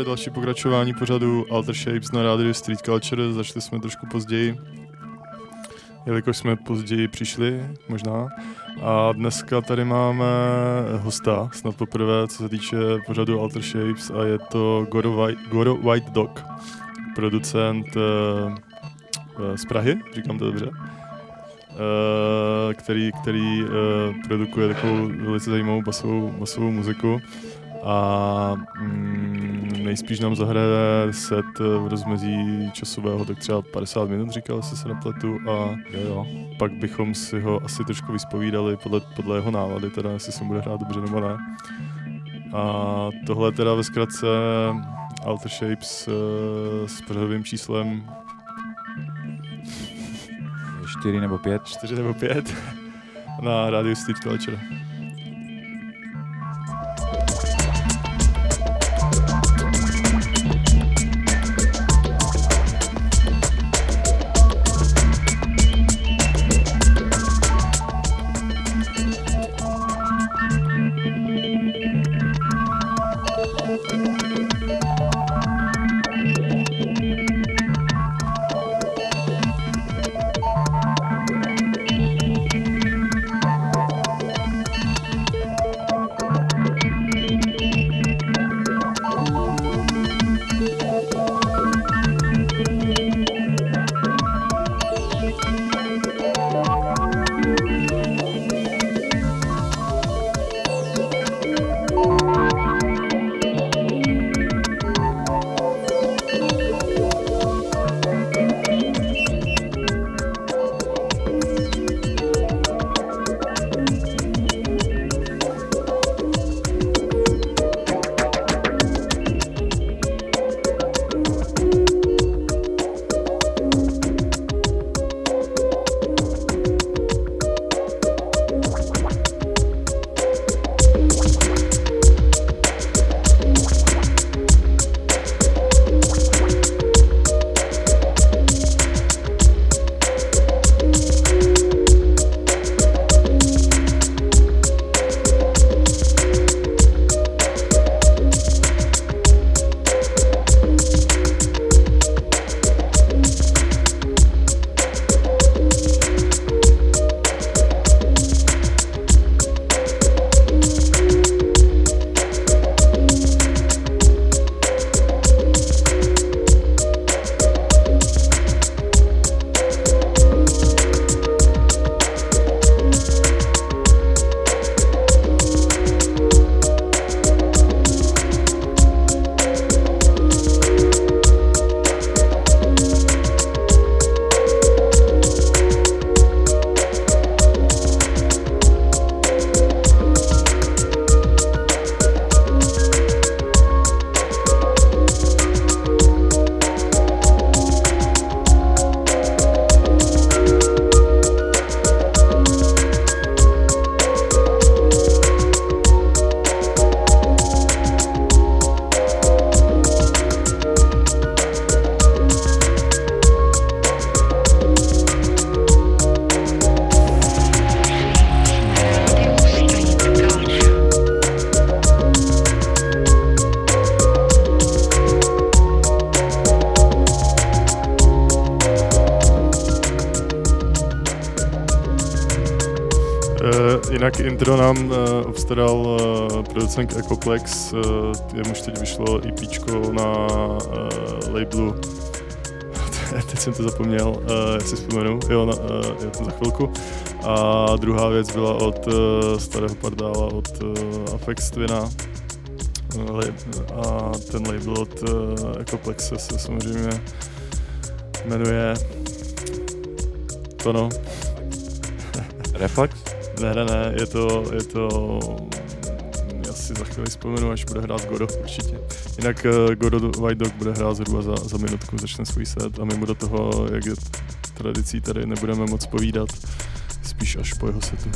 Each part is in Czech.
tady další pokračování pořadu Alter Shapes na rádiu Street Culture. Začali jsme trošku později, jelikož jsme později přišli, možná. A dneska tady máme hosta, snad poprvé, co se týče pořadu Alter Shapes a je to Goro White, Goro White Dog, producent uh, z Prahy, říkám to dobře, uh, který, který produkuje takovou velice zajímavou basovou, basovou muziku a mm, nejspíš nám zahraje set v rozmezí časového tak třeba 50 minut, říkal, jestli se nepletu a jo, jo. pak bychom si ho asi trošku vyspovídali podle, podle jeho návady, teda jestli se bude hrát dobře nebo ne. A tohle je teda ve zkratce Alter Shapes uh, s pořadovým číslem 4 nebo 5. 4 nebo 5 na Radio Street Culture. Ecoplex, uh, jemuž teď vyšlo EP na uh, labelu teď jsem to zapomněl, uh, jak si vzpomenu, jo, na, uh, jo, to za chvilku. A druhá věc byla od uh, starého pardála, od uh, Afex Twina. A ten label od uh, Ecoplexe se samozřejmě jmenuje to no. Reflex? Ne, ne, ne, je to, je to, si chvíli vzpomenu, až bude hrát Godo určitě. Jinak uh, Godo White Dog bude hrát zhruba za, za minutku, začne svůj set a my mu do toho, jak je tradicí tady, nebudeme moc povídat, spíš až po jeho setu.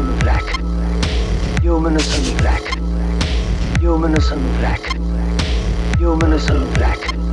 humanism black. Humanism black. Humanism black. Humanism black.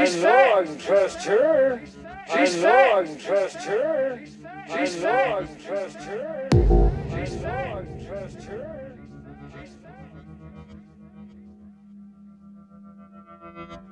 I know I can trust her. I know I can trust her. I know I can trust her. I know I can trust her. Older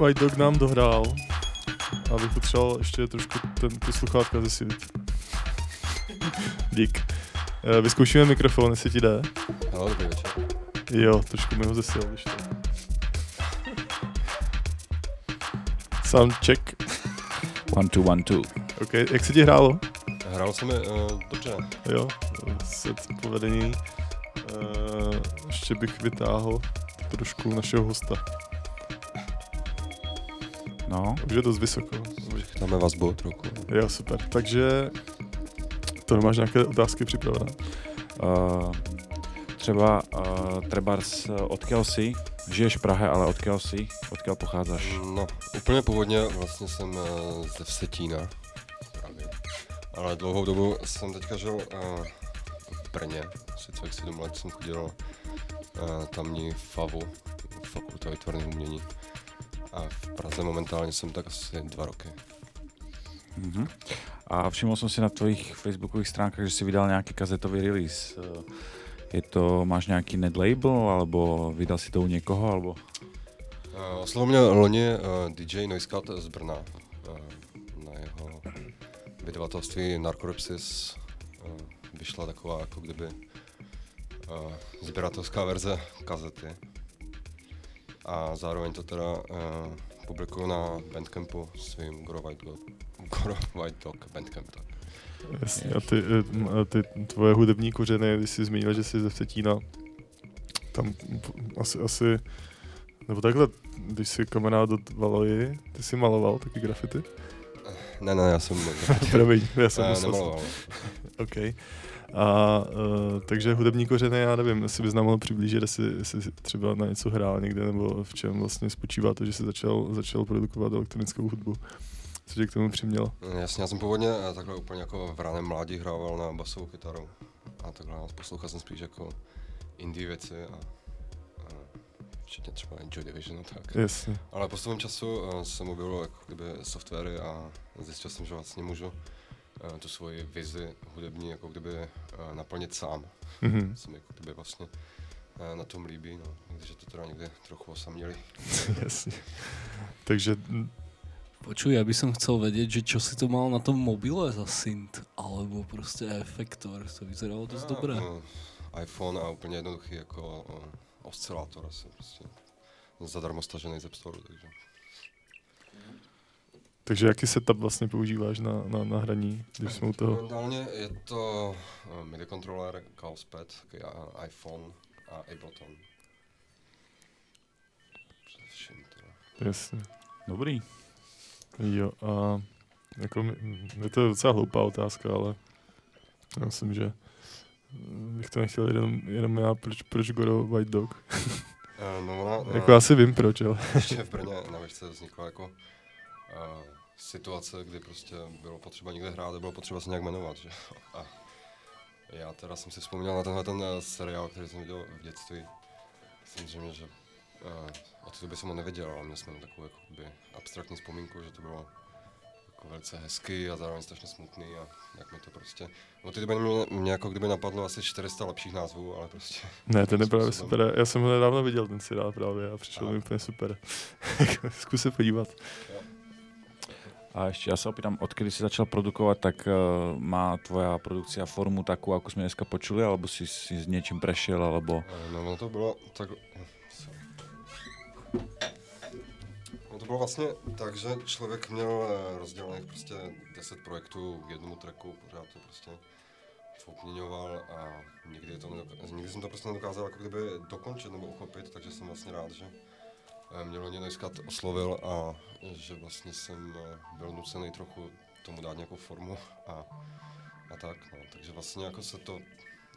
White Dog nám dohrál. A bych potřeboval ještě trošku ten, ty sluchátka zesílit. Dík. Eh, Vyzkoušíme mikrofon, jestli ti jde. Halo, dobrý večer. Jo, trošku mi ho zesil, když to. Sound check. One, two, one, two. OK, jak se ti hrálo? Hrál se mi uh, dobře. Jo, set povedení. Uh, ještě bych vytáhl trošku našeho hosta. No, Už je dost vysoko. Dáme vazbu trochu. Jo, super. Takže to máš nějaké otázky připravené? uh, třeba, uh, trebárs, uh, odkiaľ si? Žiješ v Prahe, ale odkiaľ si? Odkiaľ pochádzaš? No, úplně původně vlastně jsem uh, ze Vsetína. Právě. Ale dlouhou dobu jsem teďka žil uh, v Brně. Asi celých sedm let jsem chodil uh, tamní FAVu, Fakulta výtvarných umění. A v Praze momentálně jsem tak asi dva roky. Mhm. A všiml jsem si na tvojich facebookových stránkách, že si vydal nějaký kazetový release. Uh, Je to, máš nějaký net label, alebo vydal si to u někoho, alebo... Uh, oslovil mě loni uh, DJ Noisecat z Brna. Uh, na jeho vydavatelství Narcorepsis uh, vyšla taková jako kdyby uh, sběratelská verze kazety. A zároveň to teda uh, publikuju na Bandcampu svým Goro White Dog, Goro White Dog Bandcamp. Tak. Jasně, a ty, eh, a ty tvoje hudební kořeny, když jsi zmínil, že jsi ze Vsetína, tam asi, asi, nebo takhle, když jsi kamarád od Valoji, ty jsi maloval taky grafity? Ne, ne, já jsem... Promiň, já jsem Ne, musel. nemaloval. OK. A uh, takže hudební kořeny, já nevím, jestli bys nám mohl přiblížit, jestli, jestli třeba na něco hrál někde, nebo v čem vlastně spočívá to, že jsi začal, začal produkovat elektronickou hudbu. Co tě k tomu přimělo? Jasně, já jsem původně eh, takhle úplně jako v raném mládí hrával na basovou kytaru. A takhle poslouchal jsem spíš jako indie věci a, a včetně třeba Joy Division a tak. Jasně. Ale postupem času jsem objevil jako kdyby softwary a zjistil jsem, že vlastně můžu tu svoji vizi hudební jako kdyby uh, naplnit sám. Mhm. Se mi jako kdyby vlastně uh, na tom líbí, no. Takže to teda někde trochu osamělý. Jasně. Takže mm, Počuj, ja by som chcel vedieť, že čo si to mal na tom mobile za synth, alebo prostě efektor, to vyzeralo dost dobré. uh, iPhone a úplně jednoduchý jako oscilátor asi prostě. Zadarmo stažený ze App Store, takže. Takže jaký setup vlastně používáš na, na, na hraní, když jsme u toho? Momentálně je to uh, MIDI controller, Calspad, takový, uh, iPhone a Ableton. Jasně. Dobrý. Jo, a jako, mi- je to docela hloupá otázka, ale já myslím, že bych to nechtěl jenom, jenom já, proč, proč Goro White Dog? Uh, no, ona, jako asi vím proč, ale. Ještě v Brně na večce vznikla jako situace, kdy prostě bylo potřeba někde hrát a bylo potřeba se nějak jmenovat, že? A já teda jsem si vzpomněl na tenhle ten uh, seriál, který jsem viděl v dětství. Samozřejmě, že uh, od té doby jsem ho neviděl, ale měl jsem takovou jako by abstraktní vzpomínku, že to bylo jako velice hezký a zároveň strašně smutný a jak mi to prostě... Od té doby mě, mě jako kdyby napadlo asi 400 lepších názvů, ale prostě... Ne, ten je právě super. Já jsem ho nedávno viděl, ten seriál právě a přišel Aha. mi úplně super. Zkus se podívat. A ještě já se opýtam, odkedy si začal produkovat, tak uh, má tvoja produkcia formu takú, ako sme dneska počuli, alebo si, si s něčím prešiel, alebo... Eh, No, ono to bylo tak... No to bylo vlastně tak, že člověk měl eh, rozdělených prostě 10 projektů k jednomu tracku, pořád to prostě foukměňoval a nikdy, to nedok- nikdy jsem to prostě nedokázal jako kdyby dokončit nebo uchopit, takže jsem vlastně rád, že mě Loni dneska oslovil a že vlastně jsem eh, byl nucený trochu tomu dát nějakou formu a, a tak, no. Takže vlastně jako se to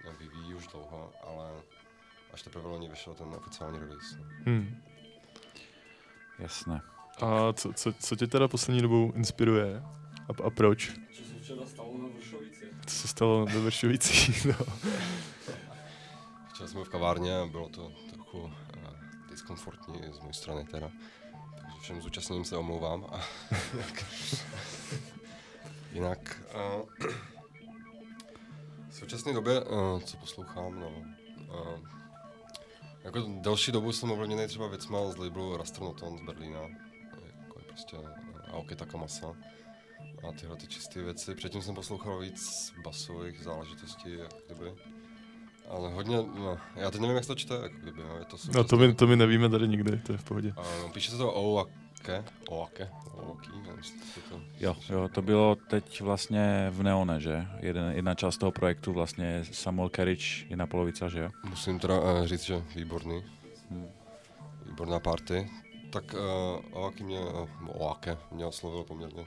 eh, vyvíjí už dlouho, ale až teprve loni vyšel ten oficiální release. No. Hmm. Jasné. A co, co, co tě teda poslední dobou inspiruje? A, a proč? Sa včera stalo na Vršovici? Co se stalo ve Vršovicích? No. Včera jsme v kavárně a bylo to trochu diskomfortní z mé strany teda. Takže všem zúčastněným se omlouvám. A jinak, uh, v současné době, uh, co poslouchám, no, uh, Jako delší dobu jsem ovlivněný třeba věcma z labelu Rastronoton z Berlína, jako je prostě Aoki Takamasa a tyhle ty čisté věci. Předtím jsem poslouchal víc basových záležitostí, jak kdyby. Ale hodně, no, já teď nevím, jak se to čte, jako kdyby, no, je to No to my, to my nevíme tady nikdy, to je v pohodě. A, no, píše se to Oake, Oake, Oaki, nevím, jestli to... Jo, jo, to bylo teď vlastně v Neone, že? Jeden, jedna část toho projektu vlastně je Samuel Carriage, jedna polovica, že jo? Musím teda uh, říct, že výborný. Hmm. Výborná party. Tak uh, Oaki mě, uh, Oake mě oslovil poměrně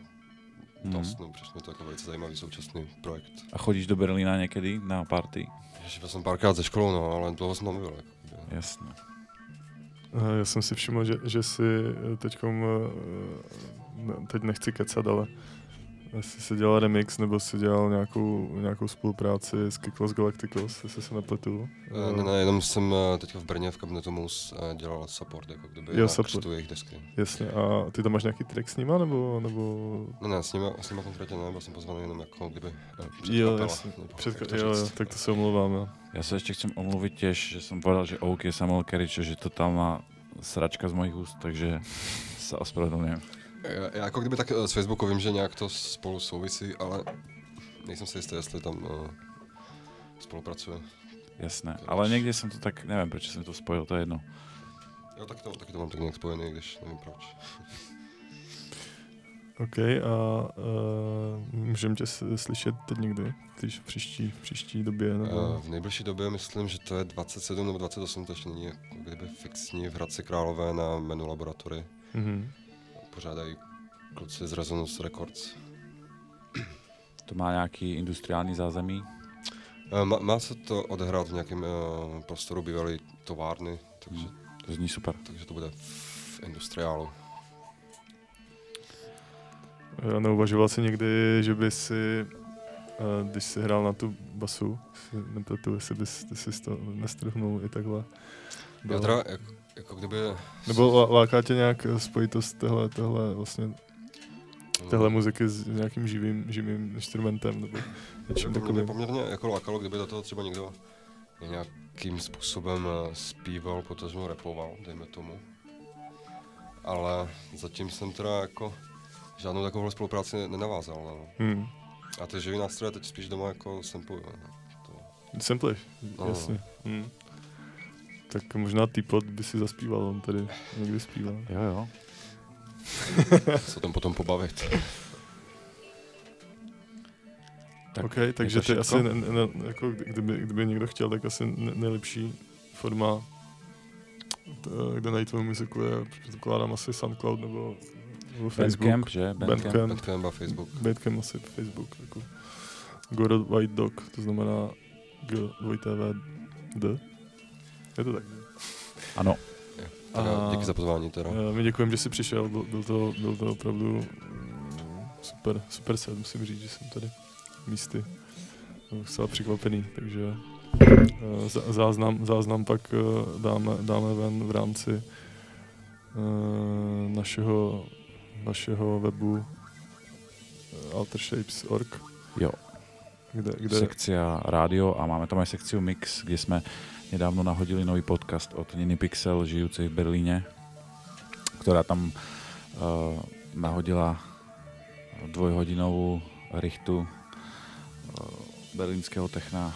Mhm. dost, no, přišlo mi to jako velice zajímavý současný projekt. A chodíš do Berlína někdy na party? Ještě byl jsem párkrát ze školou, no, ale dlouho jsem tam nebyl. Jako. Jasně. Eh, Já jsem si všiml, že, že si teď, teď nechci kecat, ale jestli si dělal remix, nebo si dělal nějakou, nějakou spolupráci s Kiklos Galacticos, jestli se nepletu. Uh, ne, ne, jenom jsem uh, teďka v Brně v kabinetu Mus uh, dělal support, jako kdyby Jo, na support. křtu jejich desky. Jasně, a ty tam máš nějaký track s nima, nebo, nebo... Ne, ne, s nima, s nima konkrétně ne, byl jsem pozvaný jenom jako kdyby uh, Jo, jasně, před, jak to jo, jo, tak to se omlouvám, jo. Já se ještě chcem omluvit těž, že jsem povedal, že OK je Samuel Carriage, že totálna sračka z mojich úst, takže se ospravedlňujem. Já, já jako kdyby tak eh, z Facebooku vím, že nějak to spolu souvisí, ale nejsem si jistý, jestli tam uh, spolupracuje. Jasné, ale někdy jsem to tak, nevím, proč jsem to spojil, to je jedno. Jo, tak to, taky to mám tak nějak spojený, když nevím proč. OK, a uh, můžeme tě slyšet teď někdy, když v příští, v příští době, nebo... Uh, v nejbližší době myslím, že to je 27 nebo 28, to ještě není jako kdyby fixní v Hradci Králové na menu laboratory. Mhm. Pořádají kluci z Resonance Records. To má nějaký industriální zázemí? Uh, má, má se to odehrát v nějakém uh, prostoru bývalé továrny, takže, To zní super. takže to bude v industriálu. Já neuvažoval si někdy, že by si, eh, když jsi hrál na tu basu, si nepletu, jestli bys ty si to nestrhnul i takhle. Já teda jako, jako kdyby... Nebo lá- láká tě nějak spojitost téhle, téhle vlastně téhle Mm. muziky s nějakým živým, živým instrumentem nebo něčím Jako mě takovým. poměrně jako lákalo, kdyby do toho třeba někdo nějakým způsobem eh, zpíval, potažmo repoval, dejme tomu. Ale zatím jsem teda jako žádnou takovou spolupráci nenavázal. No. Hmm. A ty živý nástroje teď spíš doma jako sampluju. No. To, Sampleš, No. jasně. Hmm. Tak možná T-Pod by si zaspíval, on tady někdy zpívá. Jo, jo. se o tom potom pobavit. Tak OK, je takže to ty všechno? asi, ne, ne, jako kdyby, kdyby někdo chtěl, tak asi ne, nejlepší forma, kde najít tvou muziku je, předpokládám asi SoundCloud nebo. Bandcamp, že? Bandcamp. Bandcamp. A Facebook. Bandcamp asi Facebook. Jako. Goro White Dog, to znamená G, dvojité V, D. Je to tak? ne? Ano. Tak a díky za pozvání teda. eh, My děkujeme, že jsi přišel, byl, byl, to, byl to opravdu super, super set, musím říct, že jsem tady místy byl docela překvapený, takže eh, zá- záznam, záznam pak eh, dáme, dáme ven v rámci eh, našeho, našeho webu eh, altershapes.org, Jo. kde, kde Sekcia rádio a máme tam aj sekciu Mix, kde jsme nedávno nahodili nový podcast od Niny Pixel, žijúcej v Berlíne, ktorá tam uh, nahodila dvojhodinovú richtu uh, berlínskeho techna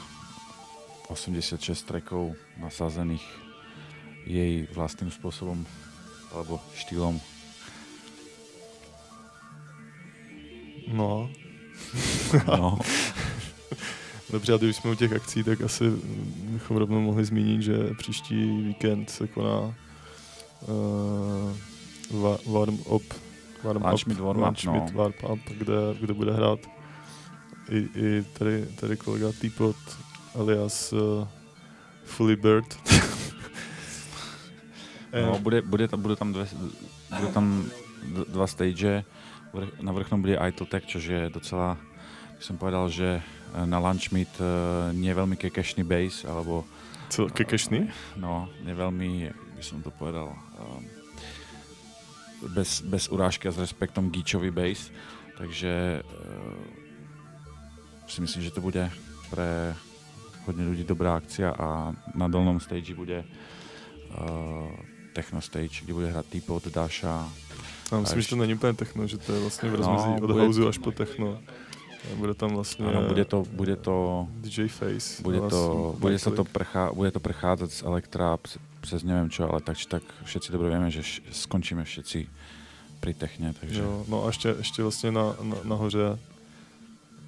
86 trackov nasazených jej vlastným spôsobom alebo štýlom. No. No. Dobře, a když jsme u těch akcí, tak asi bychom rovnou mohli zmínit, že příští víkend se koná uh, va- warm up, warm Lunchmeet up, warm up, no. warm up, kde, kde bude hrát i, i tady, tady kolega T-Pod alias uh, Fully Bird. No, Eh, bude, bude, tam, bude tam, dve, bude tam dva stage. Na vrchnom bude Idle Tech, což je docela, jak som povedal, že eh, na Lunch Meet eh, nie veľmi kekešný bass, alebo... Co, kekešný? No, nie veľmi, by som to povedal, bez, bez urážky a s respektom gíčový bass, takže si myslím, že to bude pre hodne ľudí dobrá akcia a na dolnom stage bude uh, techno stage, kde bude hrať T-Pod, Dasha. A myslím, a že to není úplně techno, že to je vlastně v No, rozmezí od bude- houseu až po techno. Bude tam vlastně Áno, bude to, bude to, DJ Face. bude, a to, bude, sa to prechá, bude to prechádzať z elektra přes neviem čo, ale tak či tak všetci dobre vieme, že š- skončíme všetci pri techne, takže Jo, no a ještě, ještě vlastně na, na, nahoře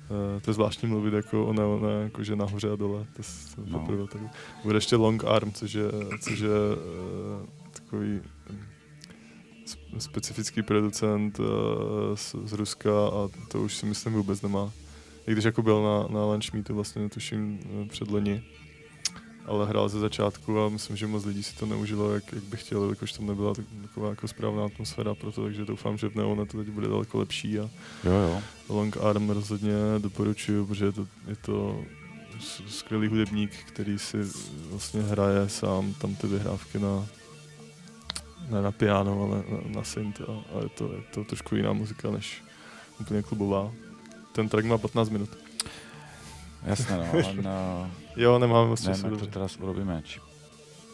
eh, to je zvláštní mluvit jako o neone, jakože nahoře a dole. To, to No. poprvé tak. Bude ještě Long Arm, což je, což je eh, takový specifický producent eh, z, z Ruska a to už si myslím vůbec nemá. I když jako byl na, na Lunch Meetu vlastně tuším eh, před loni, ale hrál ze začátku a myslím, že moc lidí si to neužilo, jak, jak by chtěli, jakož tam nebyla tak- taková jako správná atmosféra pro to, takže doufám, že v Neone to teď bude daleko lepší a jo, jo. Long Arm rozhodně doporučuju, protože je to, je to skvělý hudebník, který si vlastně hraje sám tam ty vyhrávky na ne na piano, ale na, na synth a, a je, to, je to trošku jiná muzika než úplně klubová. Ten track má 15 minut. Jasné, no, uh, Jo, nemáme moc času. jak to dobře. teraz urobíme. Či...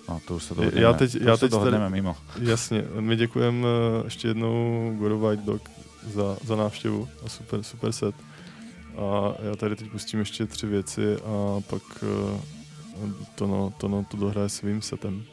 No, to už Já dohodneme, teď, to já už sa teď dohodneme tady, mimo. Jasně, my děkujeme eh, ještě jednou Goro White Dog za, za návštěvu a super, super set. A já tady teď pustím ještě tři věci a pak eh, Tono, Tono to dohraje svým setem.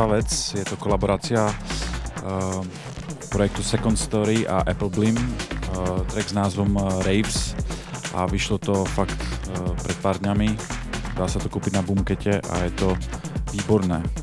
Uh, čerstvá vec, je to kolaborácia uh, projektu Second Story a Apple Blim, uh, track s názvom uh, Raves a vyšlo to fakt uh, pred pár dňami, dá sa to kúpiť na Boomkete a je to výborné.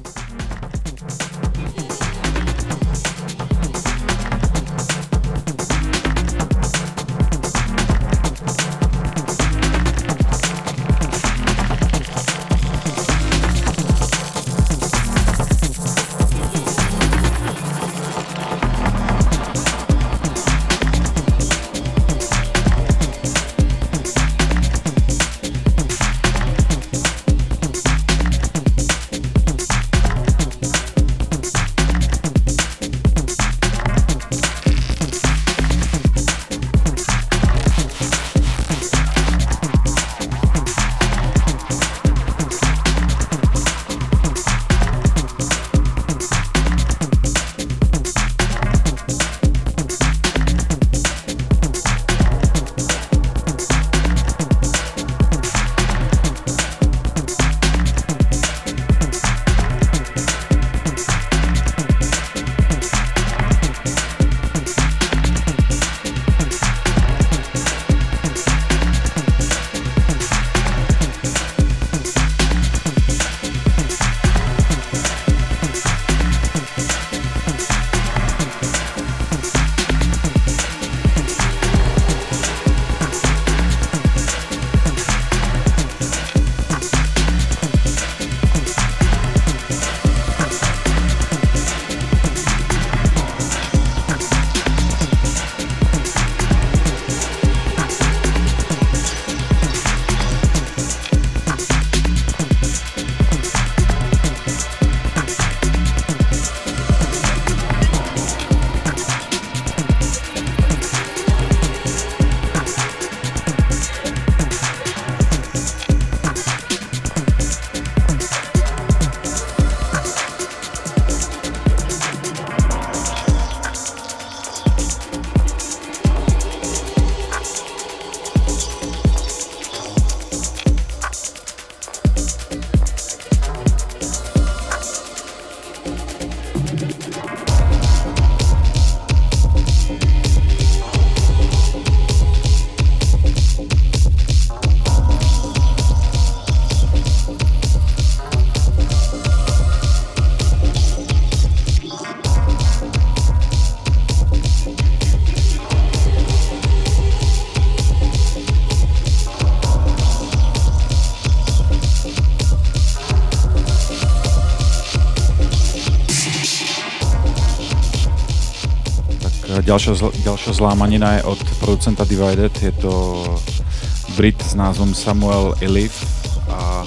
Ďalšia, zl- ďalšia zlámanina je od producenta Divided, je to Brit s názvom Samuel Elif a,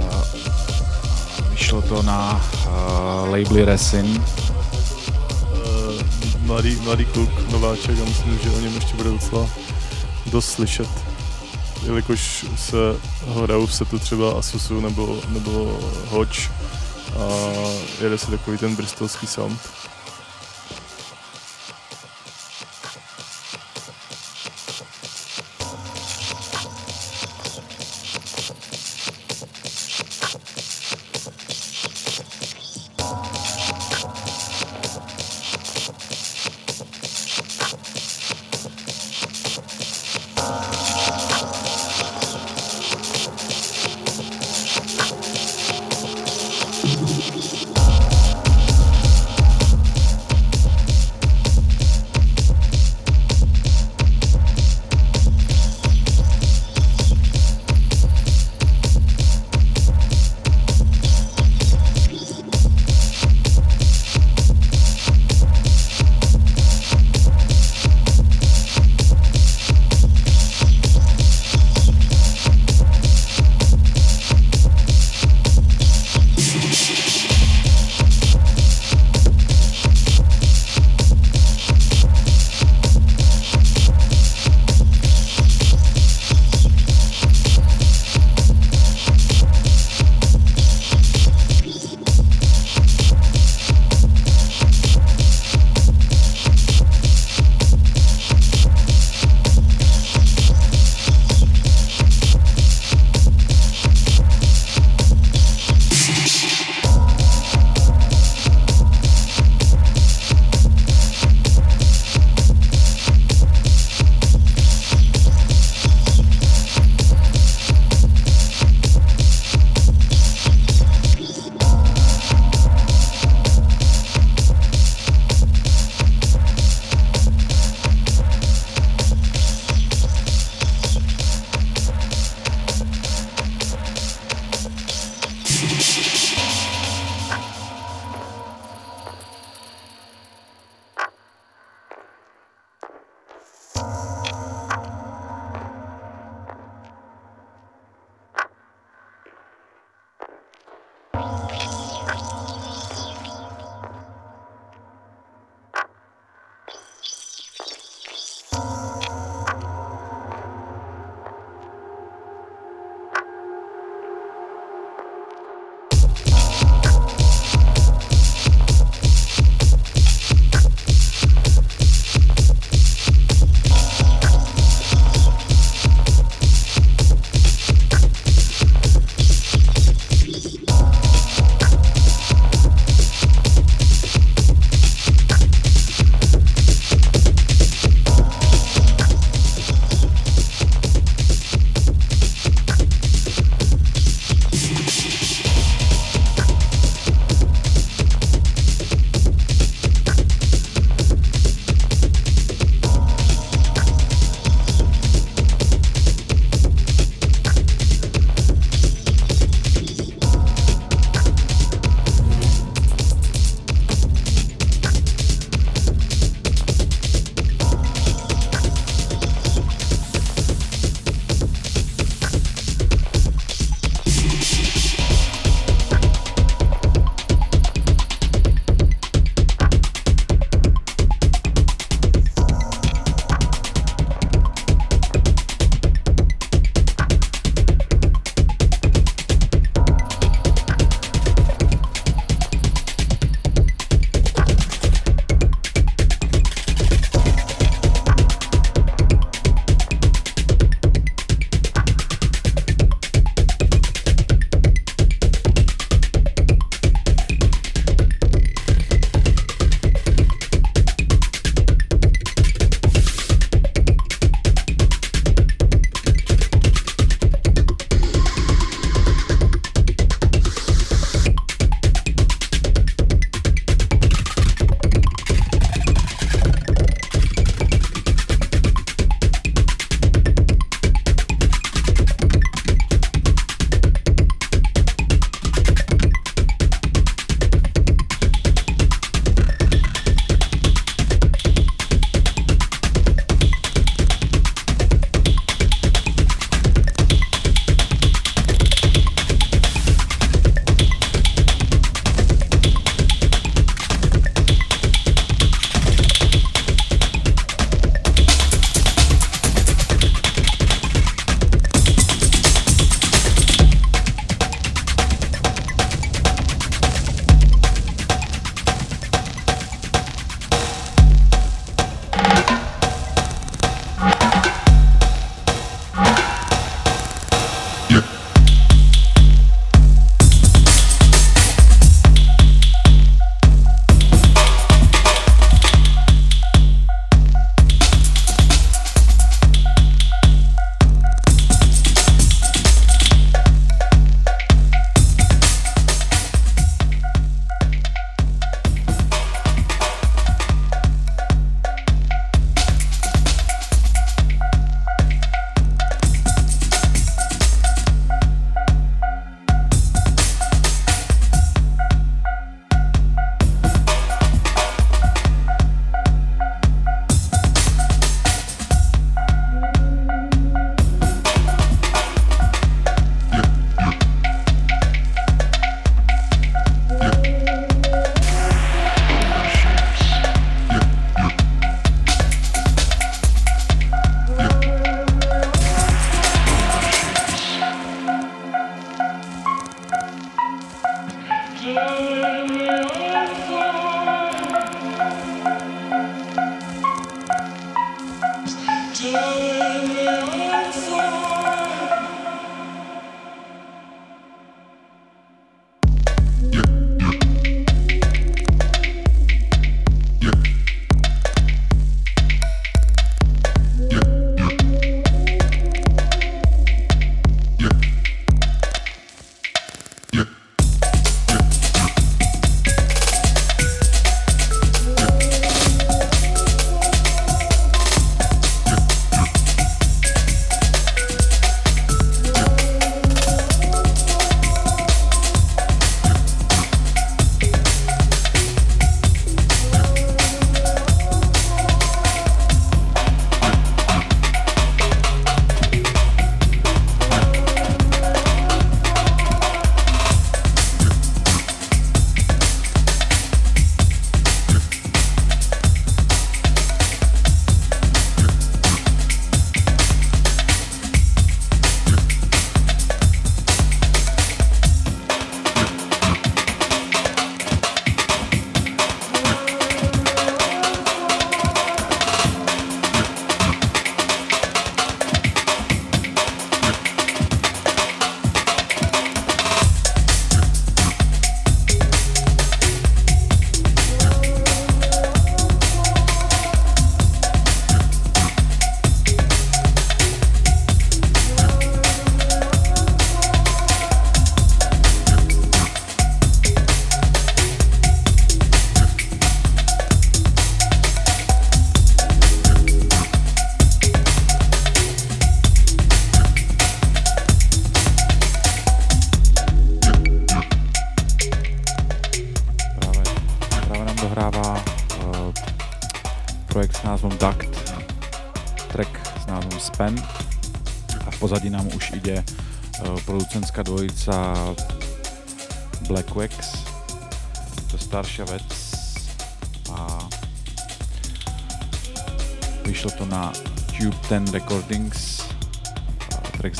a vyšlo to na a, labeli Resin. Uh, mladý, mladý kluk, nováček a myslím, že o něm ještě bude docela dost slyšet. Jelikož se hrajou v setu třeba Asusu nebo, nebo Hodge a jede se takový ten bristolský sound.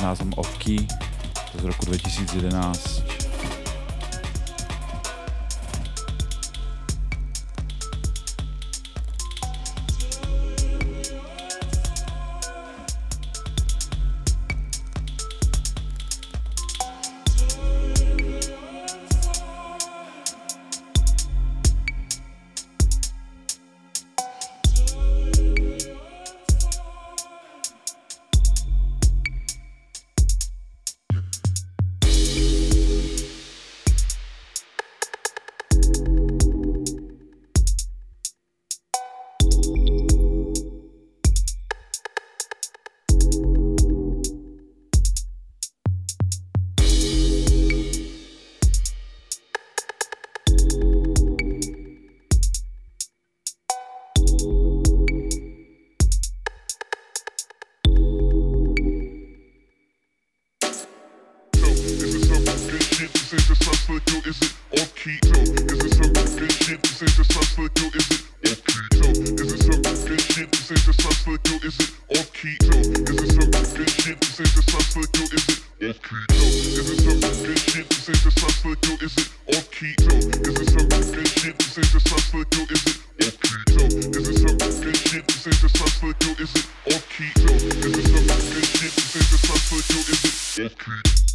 S názvom Off Key, to z roku 2011 Weltkrieg.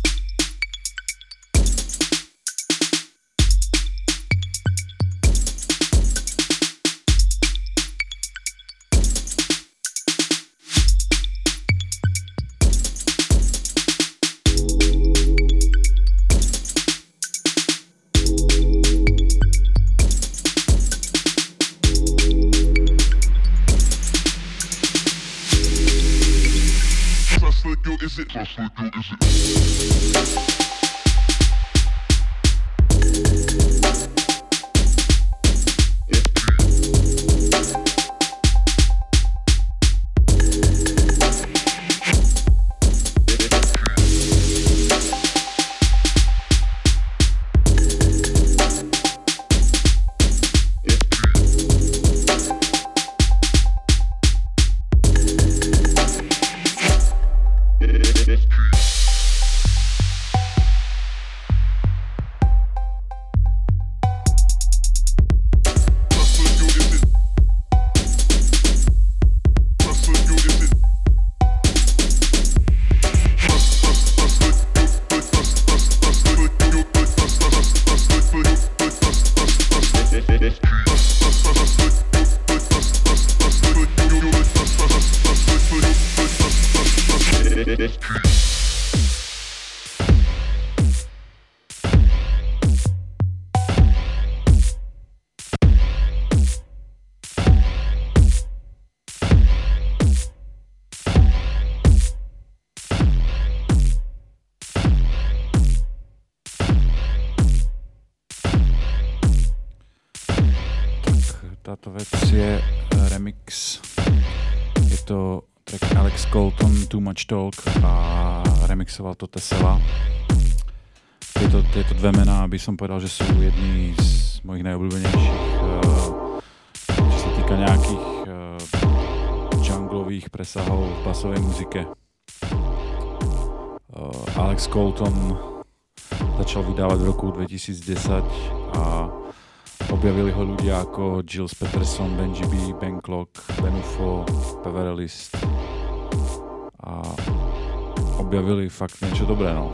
Som povedal, že sú jedni z mojich najobľúbenejších, eh, čo sa týka nejakých eh, junglových presahov v basovej muzike. Eh, Alex Colton začal vydávať v roku 2010 a objavili ho ľudia ako Gilles Peterson, Benji B, Ben Clock, Benufo, Peverelist a objavili fakt niečo dobré, no.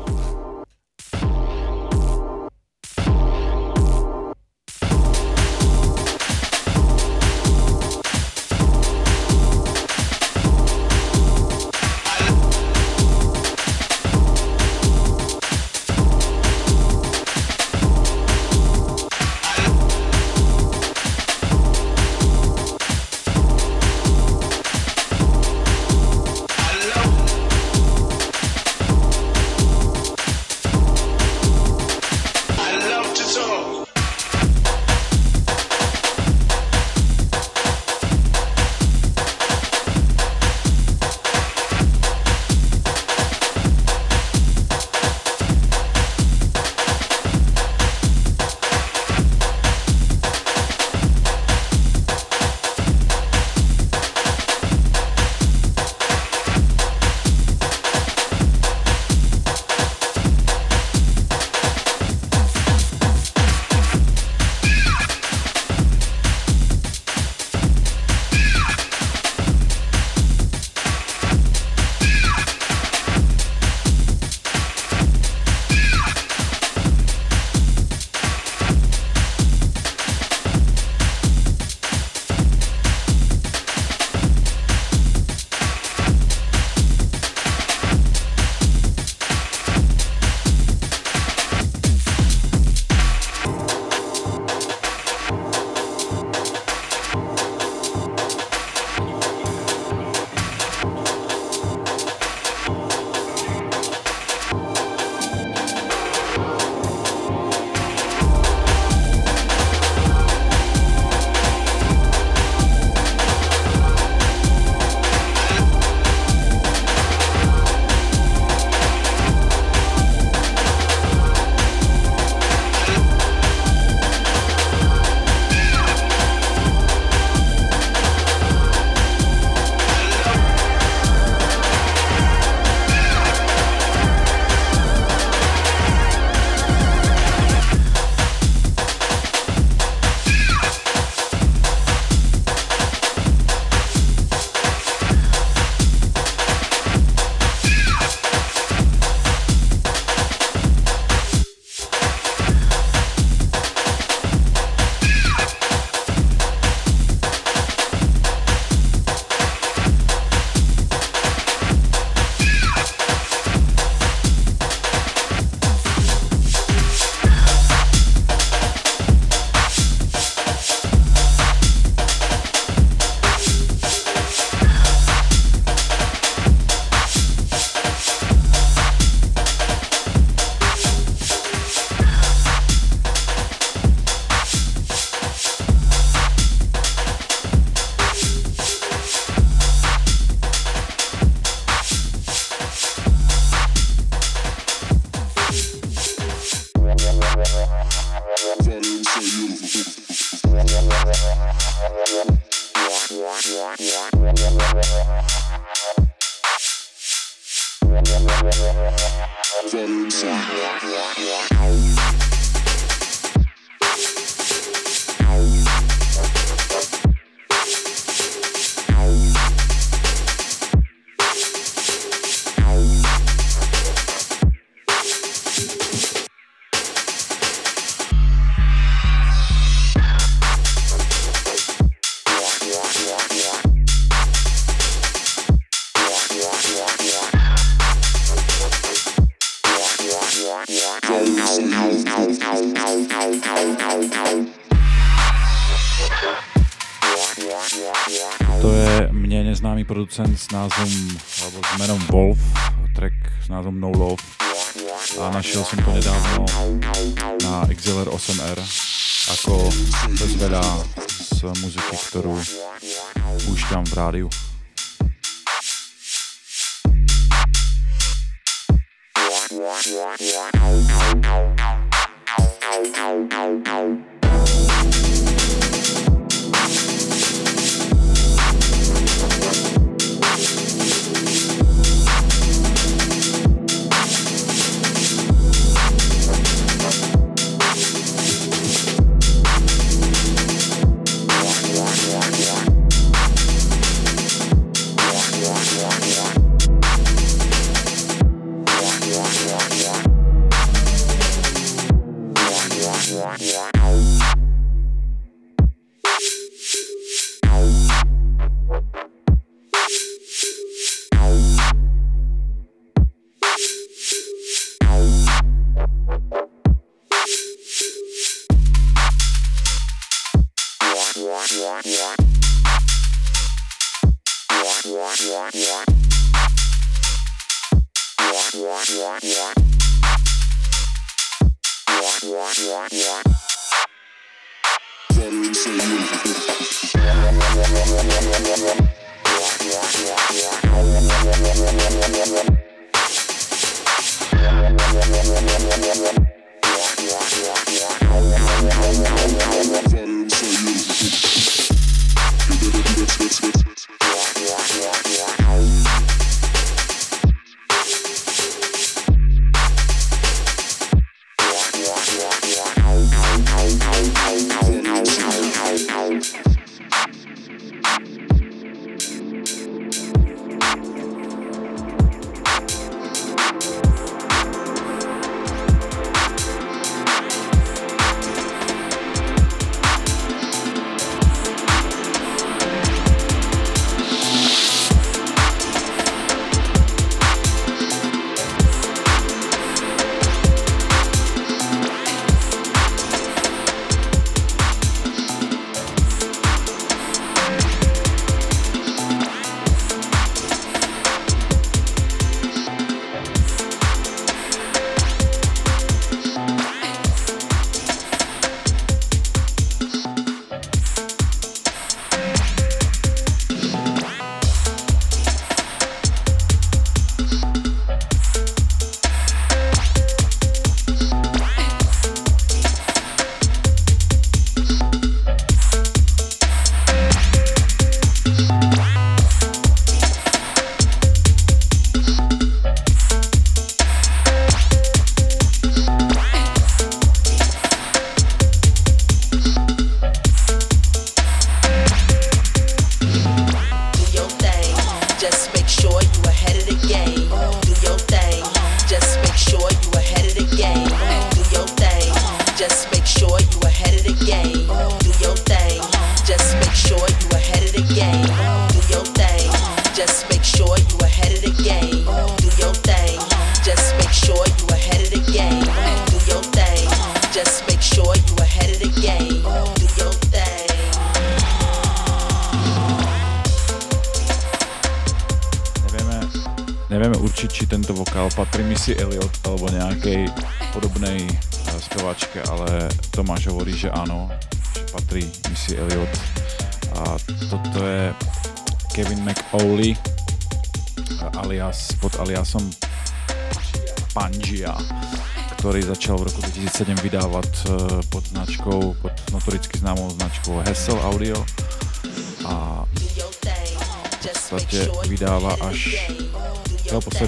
producent s názvem, nebo s jménem Wolf, track s názvem No Love a našel jsem to nedávno na XLR 8R jako se zvedá s muziky, kterou pouštím v rádiu. want, you want.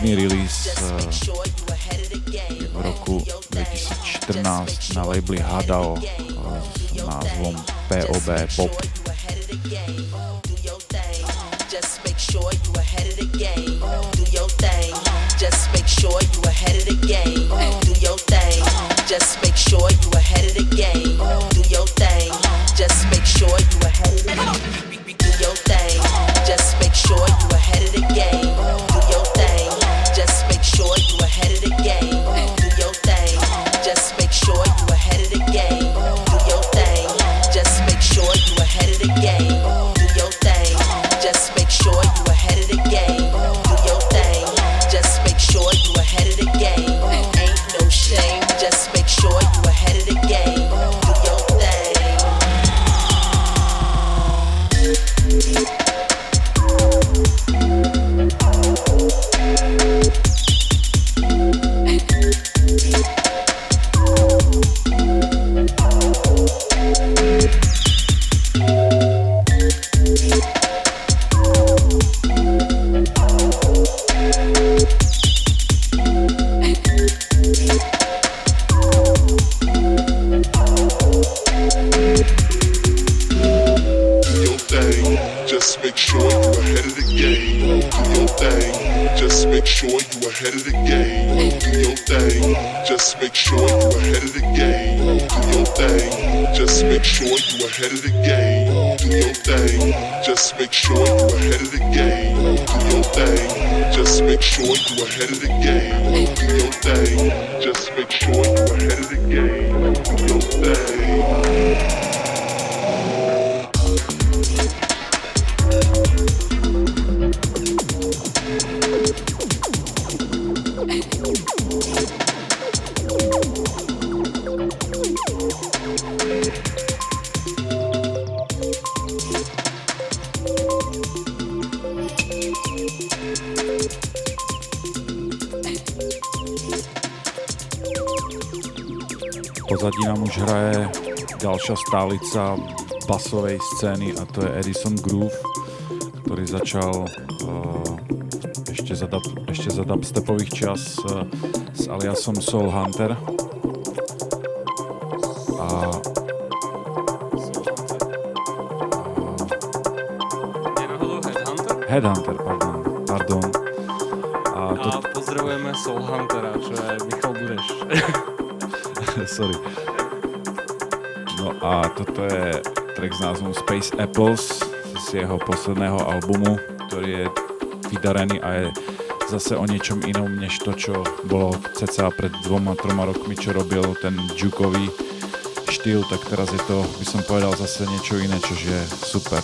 první release eh, v roku 2014 na labeli Hadao eh, s názvom POB Pop. Just make sure you ahead of the game. Do your thing. Just make sure you ahead of the game. headed ďalšia stálica basovej scény a to je Edison Groove, ktorý začal uh, ešte, za dub, ešte za dubstepových čas uh, s aliasom Soul Hunter. Toto je track s názvom Space Apples z jeho posledného albumu, ktorý je vydarený a je zase o niečom inom, než to, čo bolo cca pred dvoma, troma rokmi, čo robil ten jukový štýl, tak teraz je to, by som povedal, zase niečo iné, čož je super.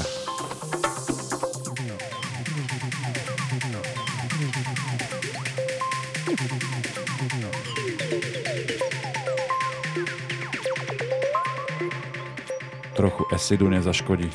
Trochu acidu nezaškodí.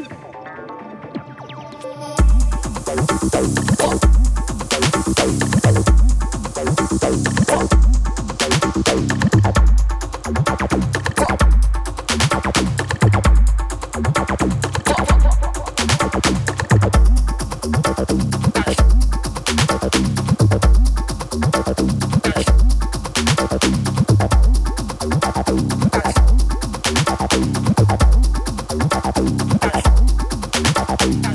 Bye.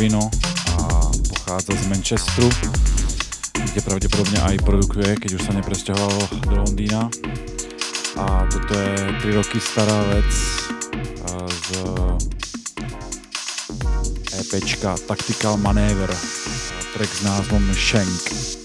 Trevino a pochádza z Manchesteru, kde pravdepodobne aj produkuje, keď už sa nepresťahoval do Londýna. A toto je 3 roky stará vec z EPčka Tactical Maneuver, track s názvom Shank.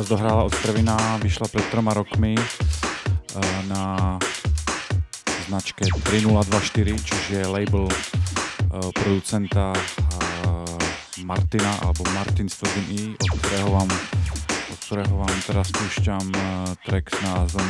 Teraz dohrála od Trevina, vyšla pred troma rokmi eh, na značke 3024, čiže je label eh, producenta eh, Martina, alebo Martin s tvrdým od ktorého vám, od ktorého vám teraz púšťam track s názvom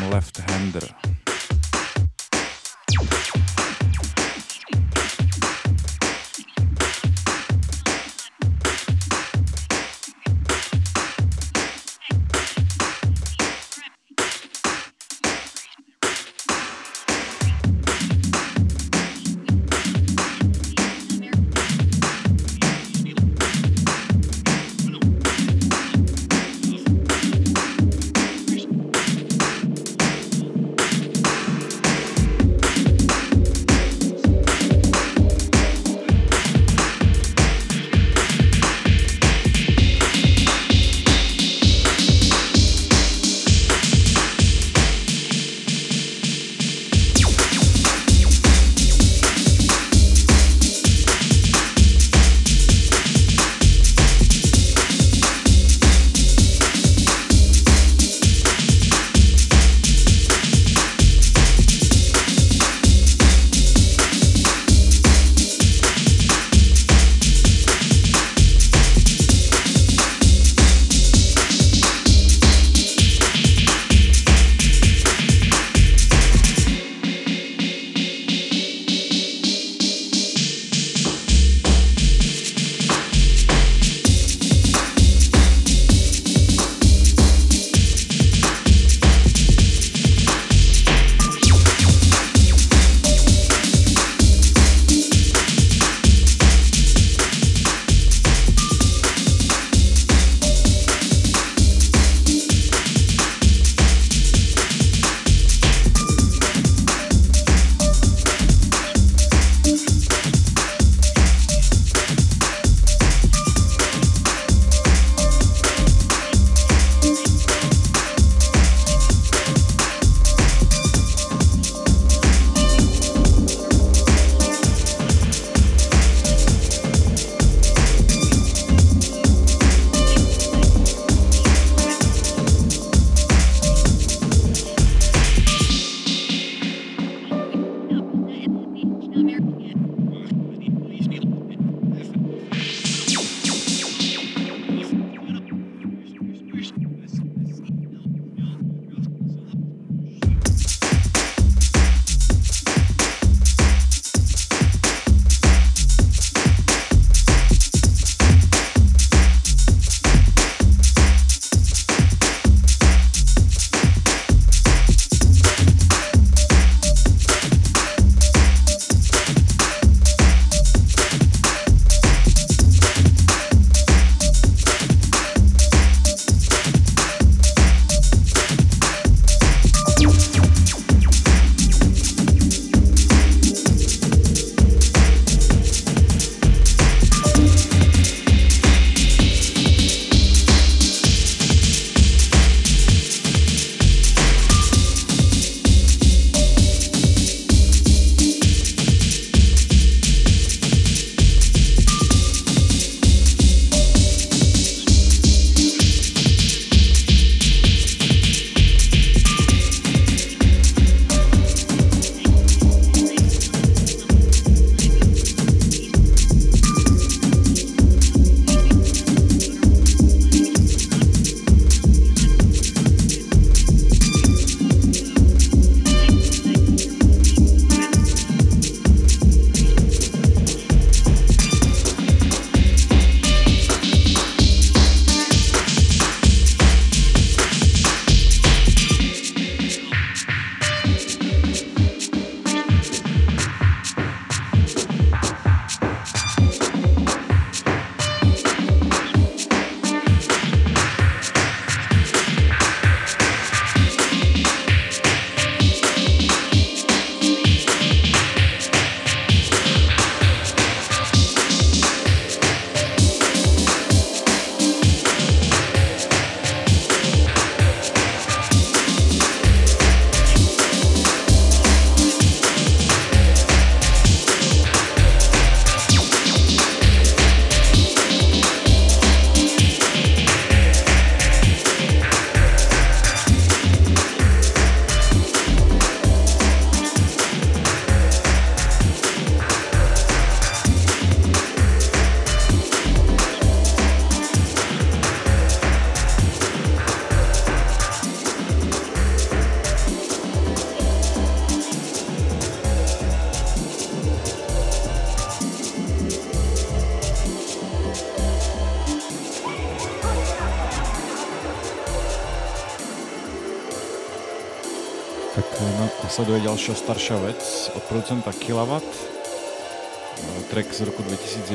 ďalšia staršia vec od producenta Kilowatt. Eh, Track z roku 2011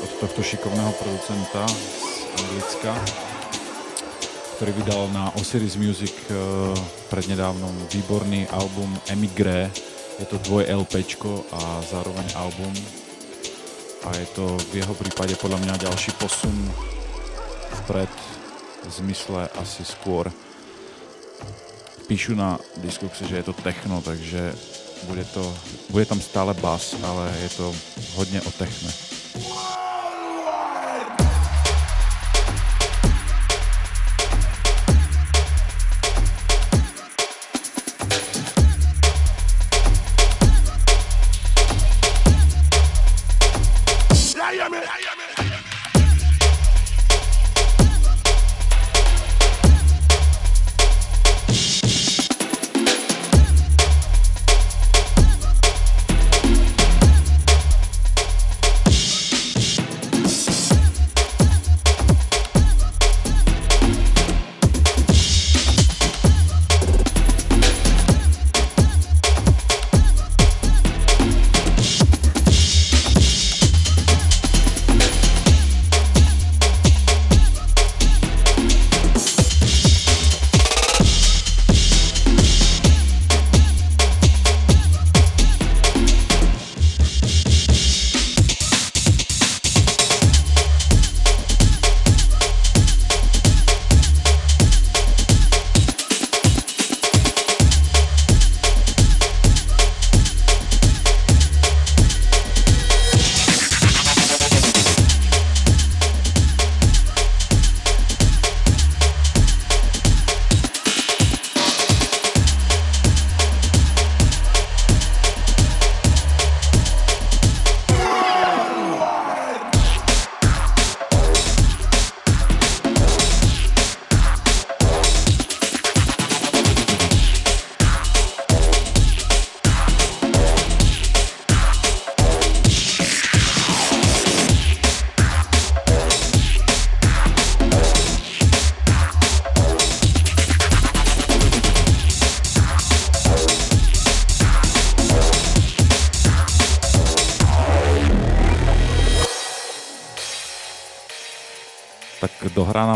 od tohto šikovného producenta z Anglicka, ktorý vydal na Osiris Music eh, prednedávnom výborný album Emigre. Je to dvoj LPčko a zároveň album. A je to v jeho prípade podľa mňa ďalší posun vpred v zmysle asi skôr píšu na diskuksi, že je to techno, takže bude, to, bude tam stále bas, ale je to hodně o techne.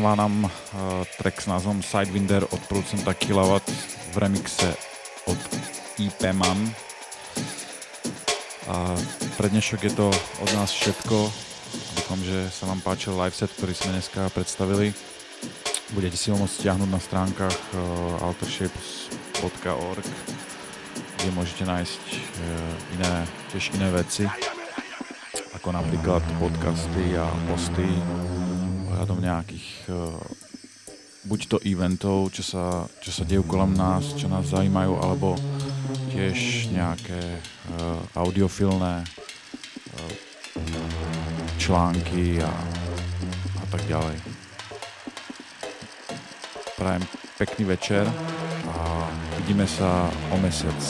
Dohrává nám uh, track s názvom Sidewinder od producenta Kilowatt v remixe od IP Man. A pre dnešok je to od nás všetko. Dúfam, že sa vám páčil live set, ktorý sme dneska predstavili. Budete si ho môcť stiahnuť na stránkach uh, altershapes.org, kde môžete nájsť uh, iné, tiež iné veci, ako napríklad podcasty a posty ohľadom nejakých uh, buď to eventov, čo sa, čo sa dejú kolem nás, čo nás zaujímajú, alebo tiež nejaké uh, audiofilné uh, články a, a tak ďalej. Prajem pekný večer a vidíme sa o mesiac.